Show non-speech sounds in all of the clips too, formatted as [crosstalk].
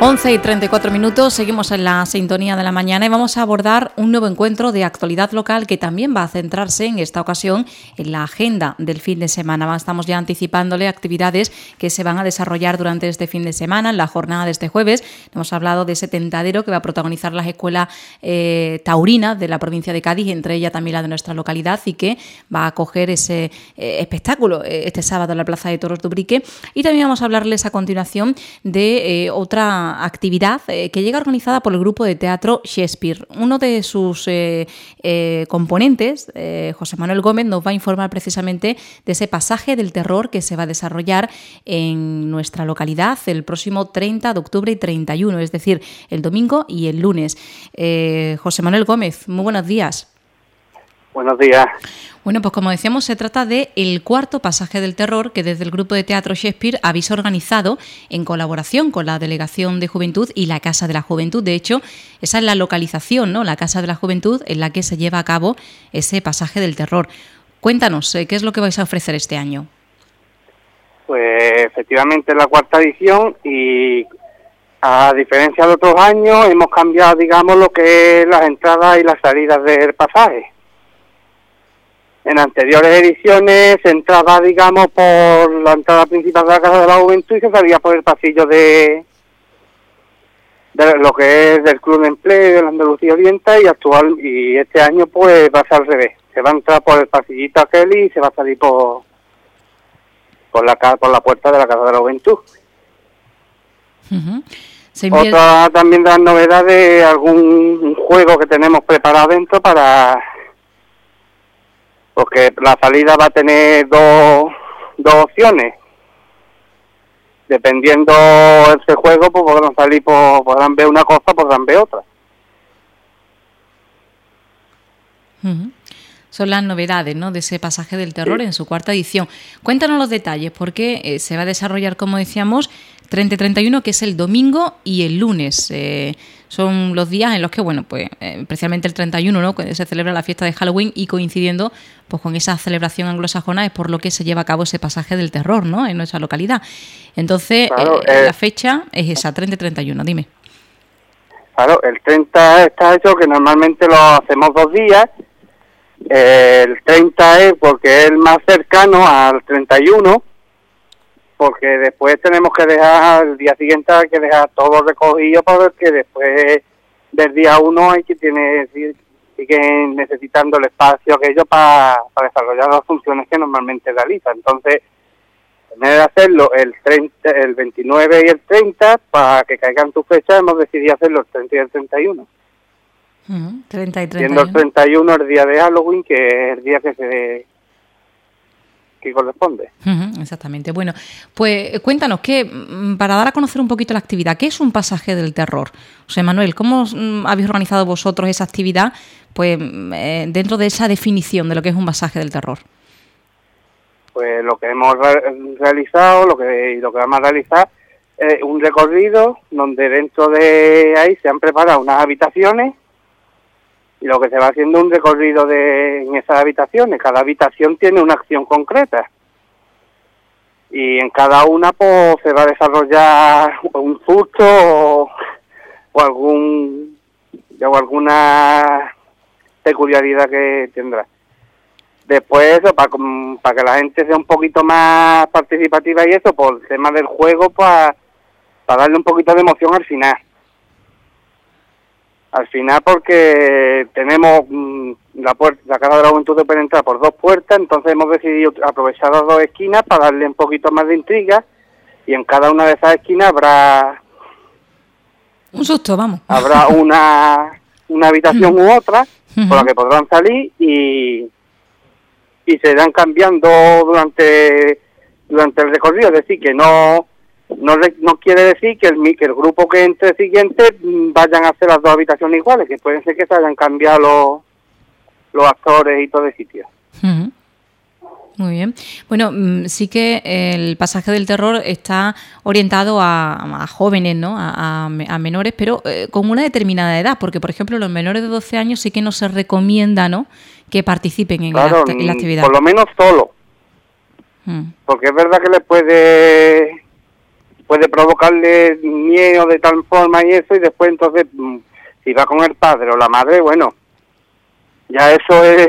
11 y 34 minutos, seguimos en la sintonía de la mañana y vamos a abordar un nuevo encuentro de actualidad local que también va a centrarse en esta ocasión en la agenda del fin de semana. Estamos ya anticipándole actividades que se van a desarrollar durante este fin de semana, en la jornada de este jueves. Hemos hablado de ese tentadero que va a protagonizar las escuelas eh, taurinas de la provincia de Cádiz, entre ellas también la de nuestra localidad, y que va a acoger ese eh, espectáculo eh, este sábado en la Plaza de Toros de. Y también vamos a hablarles a continuación de otra actividad eh, que llega organizada por el grupo de teatro Shakespeare. Uno de sus eh, eh, componentes, José Manuel Gómez, nos va a informar precisamente de ese pasaje del terror que se va a desarrollar en nuestra localidad el próximo 30 de octubre y 31, es decir, el domingo y el lunes. José Manuel Gómez, muy buenos días. Buenos días. Bueno, pues como decíamos, se trata de el cuarto pasaje del terror que desde el grupo de teatro Shakespeare habéis organizado en colaboración con la Delegación de Juventud y la Casa de la Juventud. De hecho, esa es la localización, ¿no? La Casa de la Juventud en la que se lleva a cabo ese pasaje del terror. Cuéntanos, eh, ¿qué es lo que vais a ofrecer este año? Pues efectivamente es la cuarta edición y a diferencia de otros años hemos cambiado, digamos, lo que es las entradas y las salidas del pasaje en anteriores ediciones se entraba, digamos, por la entrada principal de la Casa de la Juventud y se salía por el pasillo de, de lo que es del Club de Empleo de la Andalucía Oriental y actual y este año pues va a ser al revés. Se va a entrar por el pasillito aquel y se va a salir por por la por la puerta de la Casa de la Juventud. Otra también de las novedades, algún juego que tenemos preparado dentro para porque la salida va a tener dos, dos opciones. Dependiendo ese juego, pues podrán salir, podrán ver una cosa, podrán ver otra. Son las novedades ¿no? de ese pasaje del terror en su cuarta edición. Cuéntanos los detalles, porque eh, se va a desarrollar, como decíamos, 30 y 31, que es el domingo y el lunes. Eh, son los días en los que, bueno, pues eh, especialmente el 31, ¿no? se celebra la fiesta de Halloween y coincidiendo pues con esa celebración anglosajona es por lo que se lleva a cabo ese pasaje del terror, ¿no? En nuestra localidad. Entonces, eh, la fecha es esa, 30 y 31, dime. Claro, el 30 está hecho que normalmente lo hacemos dos días. el 30 es porque es más cercano al 31 porque después tenemos que dejar, el día siguiente hay que dejar todo recogido porque después del día uno hay que tiene siguen necesitando el espacio aquello para, desarrollar las funciones que normalmente realiza. Entonces, en vez de hacerlo el 30, el 29 y el 30, para que caigan tus fechas, hemos decidido hacerlo el 30 y el 31. 30 y 31. Siendo el 31 el día de Halloween, que es el día que se que corresponde. exactamente. Bueno, pues eh, cuéntanos, que mm, para dar a conocer un poquito la actividad, ¿qué es un pasaje del terror? José Manuel, ¿cómo mm, habéis organizado vosotros esa actividad pues mm, eh, dentro de esa definición de lo que es un pasaje del terror? Pues lo que hemos realizado, lo que, lo que vamos a realizar es un recorrido donde dentro de ahí se han preparado unas habitaciones y lo que se va haciendo un recorrido de, en esas habitaciones. Cada habitación tiene una acción concreta. Y en cada una pues se va a desarrollar un susto o, algún o alguna peculiaridad que tendrá. Después para, para que la gente sea un poquito más participativa y eso, por el tema del juego, pues, para darle un poquito de emoción al final. Al final porque tenemos mm, la, puerta, la Casa de la Juventud puede entrar por dos puertas, entonces hemos decidido aprovechar las dos esquinas para darle un poquito más de intriga y en cada una de esas esquinas habrá... Un susto, vamos. Habrá una, una habitación u otra por la que podrán salir y, y se irán cambiando durante, durante el recorrido, es decir, que no no, no quiere decir que el, que el grupo que entre siguiente mm, vayan a hacer las dos habitaciones iguales, que pueden ser que se hayan cambiado los, los actores y todo el sitio. Muy bien. Bueno, mm, sí que el pasaje del terror está orientado a, jóvenes, ¿no? A, menores, pero eh, con una determinada edad, porque, por ejemplo, los menores de 12 años sí que no se recomienda, ¿no? Que participen en, la, en la, actividad. Por lo menos solo. Porque es verdad que le puede puede provocarle miedo de tal forma y eso, y después entonces, mm, si va con el padre o la madre, bueno, ya eso es,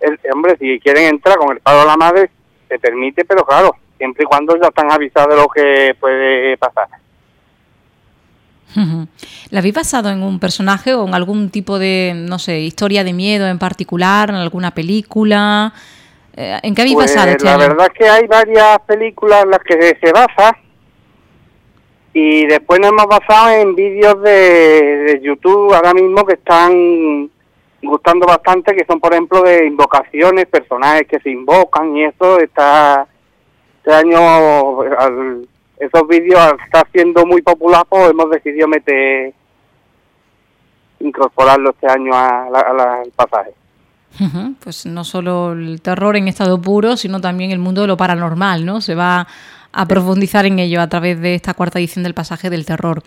el, hombre, si quieren entrar con el padre o la madre, se permite, pero claro, siempre y cuando ya están avisados de lo que puede pasar. ¿La habéis basado en un personaje o en algún tipo de, no sé, historia de miedo en particular, en alguna película? Eh, ¿En qué habéis pues, basado? Este la verdad es que hay varias películas en las que se basa y después nos hemos basado en vídeos de, YouTube ahora mismo que están gustando bastante, que son por ejemplo de invocaciones, personajes que se invocan y eso está este año al, esos vídeos está siendo muy popular, pues hemos decidido meter incorporarlo este año al pasaje. Pues no solo el terror en estado puro, sino también el mundo de lo paranormal, ¿no? Se va a profundizar en ello a través de esta cuarta edición del pasaje del terror.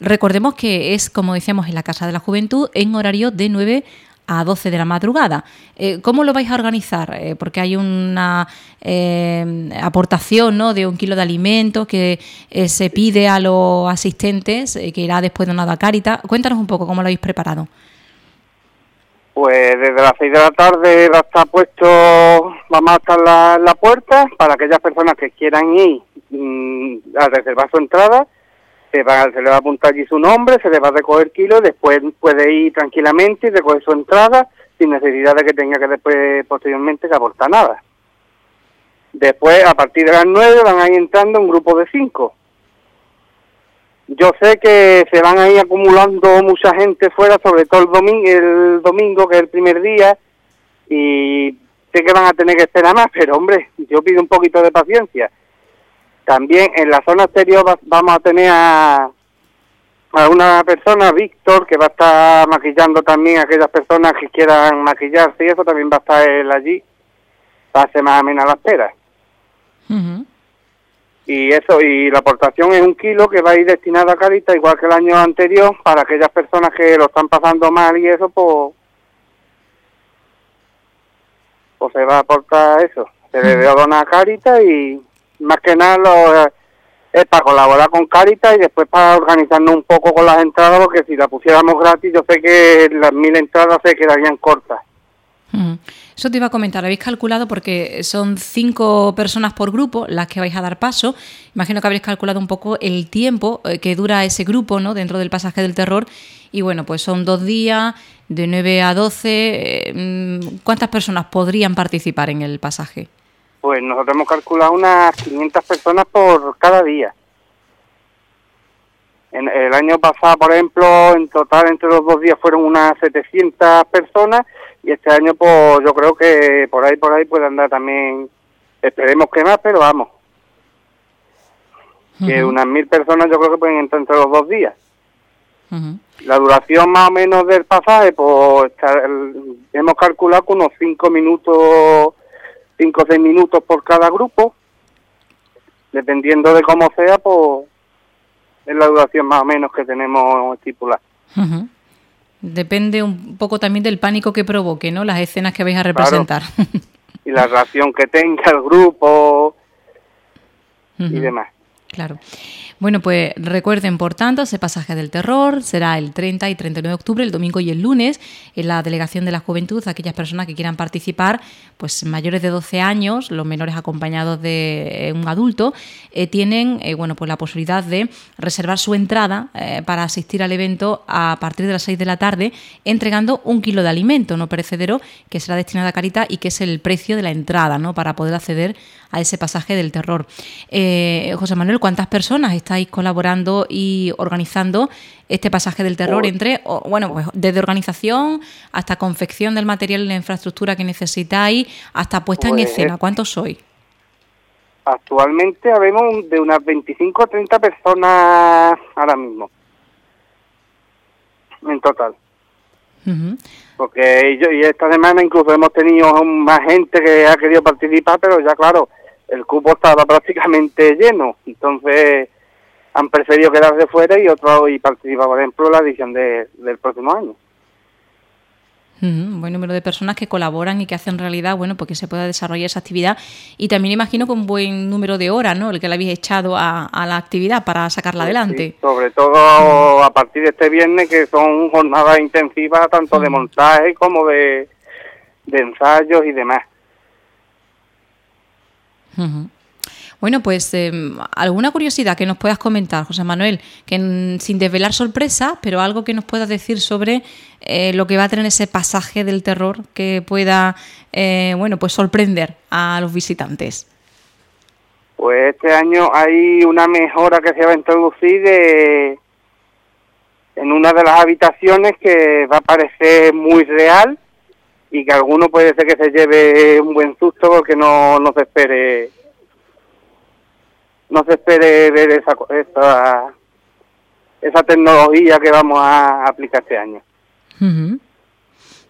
Recordemos que es, como decíamos, en la Casa de la Juventud, en horario de 9 a 12 de la madrugada. Eh, ¿Cómo lo vais a organizar? Eh, porque hay una eh, aportación ¿no? de un kilo de alimentos que se pide a los asistentes, que irá después de una carita. Cuéntanos un poco cómo lo habéis preparado. Pues desde las 6 de la tarde va a estar puesto, vamos a estar la, la puerta para aquellas personas que quieran ir mm, a reservar su entrada se, va, se le va a apuntar allí su nombre, se le va a recoger kilo, después puede ir tranquilamente y recoger su entrada sin necesidad de que tenga que después, posteriormente, que aportar nada. Después, a partir de las nueve, van a ir entrando un grupo de cinco. Yo sé que se van a ir acumulando mucha gente fuera, sobre todo el domingo, el domingo que es el primer día, y sé que van a tener que esperar más, pero hombre, yo pido un poquito de paciencia. También en la zona exterior vamos a tener a, una persona, Víctor, que va a estar maquillando también a aquellas personas que quieran maquillarse y eso también va a estar él allí. Para hacer más amena la espera. Y eso, y la aportación es un kilo que va a ir destinado a Carita, igual que el año anterior, para aquellas personas que lo están pasando mal y eso, pues, pues se va a aportar eso. Se le debe donar a Carita y, más que nada lo, es para colaborar con Caritas y después para organizarnos un poco con las entradas, porque si la pusiéramos gratis, yo sé que las mil entradas se quedarían cortas. Eso te iba a comentar, habéis calculado porque son cinco personas por grupo las que vais a dar paso. Imagino que habréis calculado un poco el tiempo eh, que dura ese grupo ¿no? dentro del pasaje del terror. Y bueno, pues son dos días, de 9 a 12. Eh, mm, ¿Cuántas personas podrían participar en el pasaje? Pues nosotros hemos calculado unas 500 personas por cada día. En el año pasado, por ejemplo, en total entre los dos días fueron unas 700 personas y este año pues yo creo que por ahí por ahí puede andar también, esperemos que más, pero vamos. Que unas mil personas yo creo que pueden entrar entre los dos días. La duración más o menos del pasaje, pues hemos calculado unos cinco minutos 5 o 6 minutos por cada grupo, dependiendo de cómo sea, pues es la duración más o menos que tenemos estipulada. Depende un poco también del pánico que provoque, ¿no? Las escenas que vais a representar. y la relación que tenga el grupo y demás. Claro. Bueno, pues recuerden, por tanto, ese pasaje del terror será el 30 y 39 de octubre, el domingo y el lunes, en la Delegación de la Juventud, aquellas personas que quieran participar, pues mayores de 12 años, los menores acompañados de un adulto, eh, tienen eh, bueno, pues la posibilidad de reservar su entrada eh, para asistir al evento a partir de las 6 de la tarde, entregando un kilo de alimento no perecedero que será destinado a Carita y que es el precio de la entrada, ¿no? Para poder acceder a ese pasaje del terror. José Manuel, ¿cuántas personas estáis colaborando y organizando este pasaje del terror entre, bueno, pues desde organización hasta confección del material y la infraestructura que necesitáis, hasta puesta en pues, escena. ¿Cuántos sois? Actualmente habemos de unas 25 o 30 personas ahora mismo, en total. Porque yo, y esta semana incluso hemos tenido más gente que ha querido participar, pero ya claro, el cupo estaba [laughs] prácticamente lleno. Entonces, han preferido quedarse fuera y otros y participar, por ejemplo, la edición de, del próximo año. Un buen número de personas que colaboran y que hacen realidad, bueno, porque se pueda desarrollar esa actividad. Y también imagino con un buen número de horas, ¿no? El que le habéis echado a, la actividad para sacarla pues adelante. sobre todo a partir de este viernes, que son jornadas intensivas, tanto de montaje como de, ensayos y demás. Bueno, pues em, alguna curiosidad que nos puedas comentar, José Manuel, que sin desvelar sorpresa, pero algo que nos puedas decir sobre eh, lo que va a tener ese pasaje del terror que pueda, eh, bueno, pues sorprender a los visitantes. Pues este año hay una mejora que se va a introducir en una de las habitaciones que va a parecer muy real y que alguno puede ser que se lleve un buen susto porque no, no se espere no se espere ver esa, esa, esa tecnología que vamos a aplicar este año.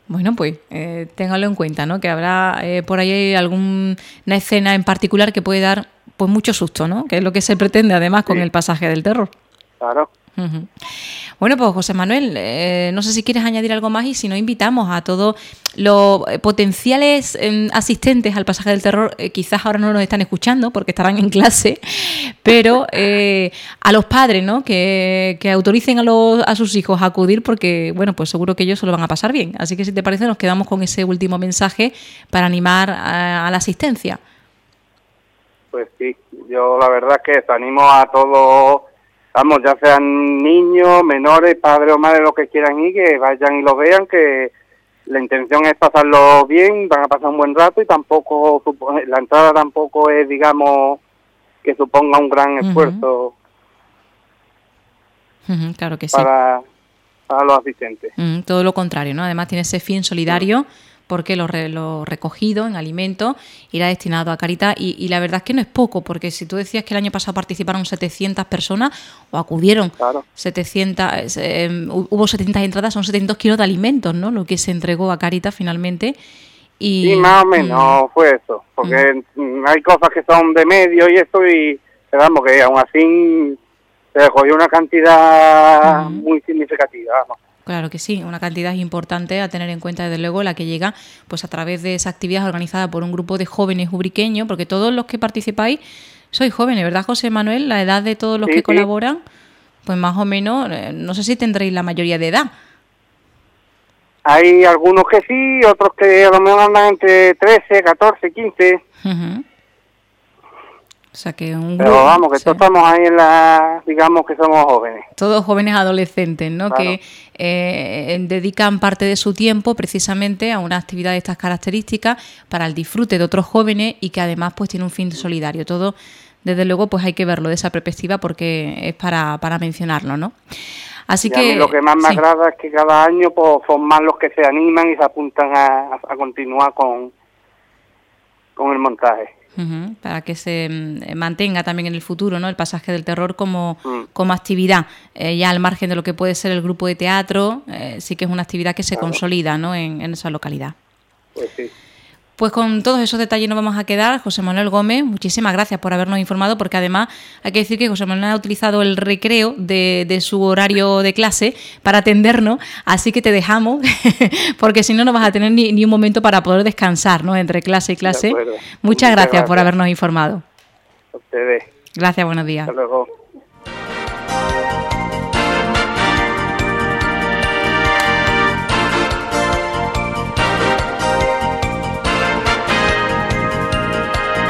Bueno, pues eh, téngalo en cuenta, ¿no? Que habrá eh, por ahí alguna escena en particular que puede dar pues mucho susto, ¿no? Que es lo que se pretende además con el pasaje del terror. Claro. Bueno, pues José Manuel, eh, no sé si quieres añadir algo más y si no, invitamos a todos los eh, potenciales em, asistentes al pasaje del terror, eh, quizás ahora no nos están escuchando porque estarán en clase, pero a los padres, ¿no? Que, autoricen a, los, a sus hijos a acudir porque, bueno, pues seguro que ellos se lo van a pasar bien. Así que si te parece, nos quedamos con ese último mensaje para animar a, a la asistencia. Pues sí, yo la verdad que te animo a todos vamos, ya sean niños, menores, padres o madres, lo que quieran ir, que vayan y lo vean, que la intención es pasarlo bien, van a pasar un buen rato y tampoco, la entrada tampoco es, digamos, que suponga un gran esfuerzo. claro que sí. Para, para los asistentes. todo lo contrario, ¿no? Además tiene ese fin solidario porque lo, lo recogido en alimento irá destinado a Caritas y, la verdad es que no es poco, porque si tú decías que el año pasado participaron 700 personas o acudieron 700, eh, hubo 700 entradas, son 700 kilos de alimentos, ¿no? Lo que se entregó a Caritas finalmente. Y, sí, más o menos fue eso, porque mm. hay cosas que son de medio y eso y vamos que aún así se recogió una cantidad muy significativa, vamos. Claro que sí, una cantidad importante a tener en cuenta, desde luego, la que llega pues a través de esa actividad organizada por un grupo de jóvenes ubriqueños, porque todos los que participáis sois jóvenes, ¿verdad, José Manuel? La edad de todos los que colaboran, pues más o menos, eh, no sé si tendréis la mayoría de edad. Hay algunos que sí, otros que a lo mejor andan entre 13, 14, 15. O sea que un Pero vamos, que todos estamos ahí en la, digamos que somos jóvenes. Todos jóvenes adolescentes, ¿no? Que eh, dedican parte de su tiempo precisamente a una actividad de estas características para el disfrute de otros jóvenes y que además pues tiene un fin solidario. Todo, desde luego, pues hay que verlo de esa perspectiva porque es para, para mencionarlo, ¿no? Así que lo que más me agrada es que cada año pues, son más los que se animan y se apuntan a, a continuar con, con el montaje para que se mm, mantenga también en el futuro ¿no? el pasaje del terror como, mm. como actividad, eh, ya al margen de lo que puede ser el grupo de teatro, eh, sí que es una actividad que se consolida ¿no? en, en esa localidad. Pues sí. Pues con todos esos detalles nos vamos a quedar. José Manuel Gómez, muchísimas gracias por habernos informado, porque además hay que decir que José Manuel ha utilizado el recreo de, su horario de clase para atendernos, así que te dejamos, [laughs] porque si no, no vas a tener ni, un momento para poder descansar ¿no? entre clase y clase. Muchas, gracias, por habernos informado. A ustedes. Gracias, buenos días. Hasta luego.